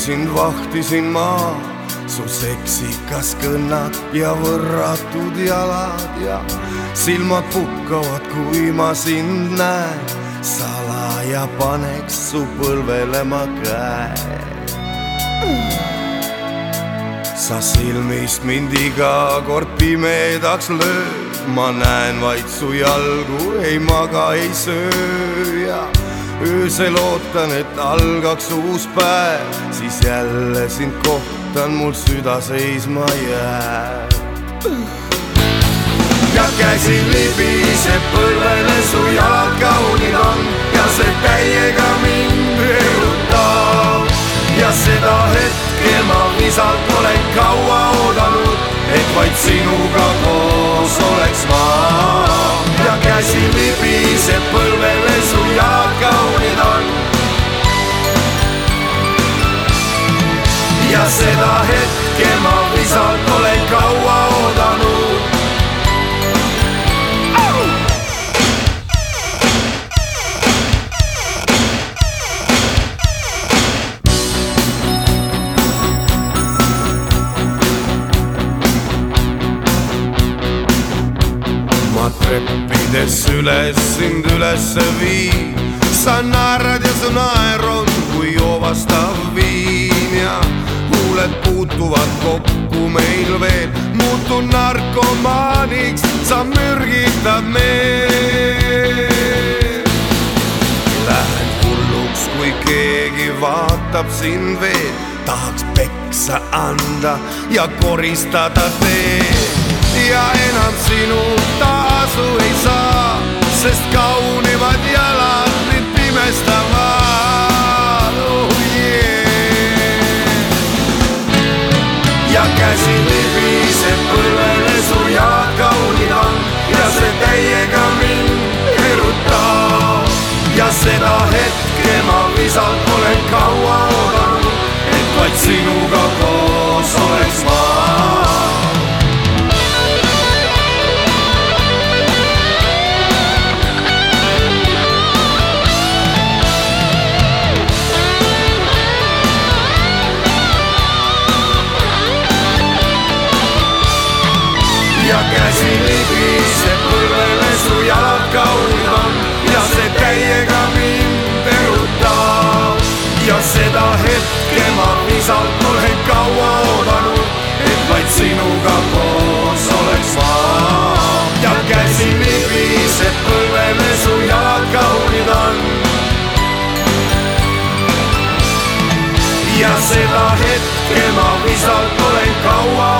sind vahtisin ma, su seksikas kõnnad ja võrratud jalad ja silmad pukkavad, kui ma sind näen. salaja paneks su põlvele ma käe. sa silmist mind iga kord pimedaks lööd, ma näen vaid su jalgu, ei maga, ei söö öösel ootan, et algaks uus päev, siis jälle sind kohtan, mul süda seisma jääb. ja käsi libiseb põlvele, su jalad kaunid on seda hetke ma visalt olen kaua oodanud. ma treppides üles sind ülesse viin, sa naerad ja su naer on kui joovastav huuled puutuvad kokku meil veel, muutun narkomaaniks, sa mürgitad meelt. Lähen hulluks, kui keegi vaatab sind veel, tahaks peksa anda ja koristada teed ja enam sinult taasu ei saa, sest kaunimad jalad mind pimestavad ma visalt olen kaua oodanud, et vaid sinuga koos oleks ma. ja käsi libiseb põlvele, su jalad kaunid on. ja seda hetke ma visalt olen kaua